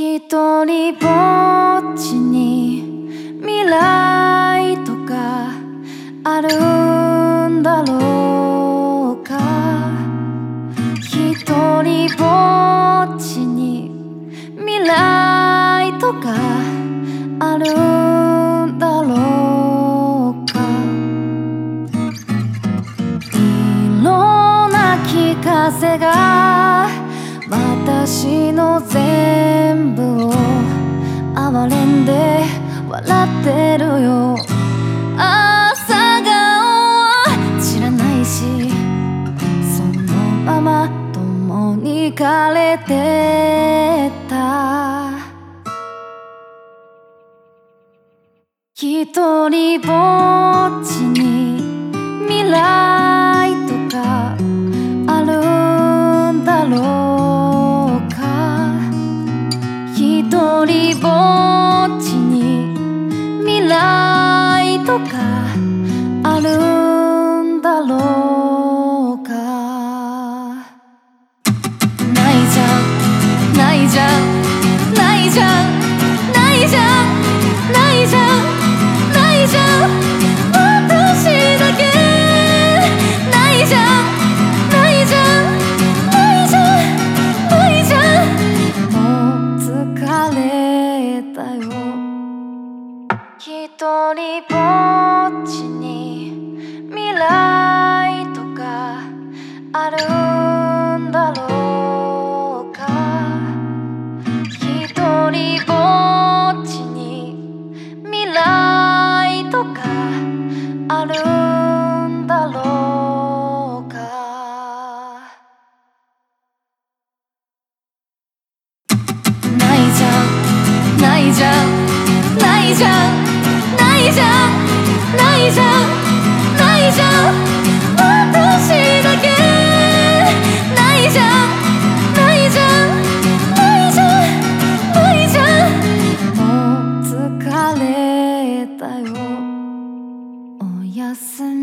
一人ぼっちに未来とかあるんだろうか？一人ぼっちに未来とかあるんだろうか？色なき風がで笑ってるよ。朝顔は知らないしそのまま共に枯れてた。一人ぼっちに未来とかあるんだろうか。一人ぼっとかあるんだろうか。ないじゃんないじゃん一人ぼっちに未来とかあるんだろうか？一人ぼっちに未来とかあるんだろうか？ないじゃんないじゃんないじゃん。ないじゃんないじゃんないじゃん私だけないじゃんないじゃんないじゃんないじゃんもう疲れたよおやすみ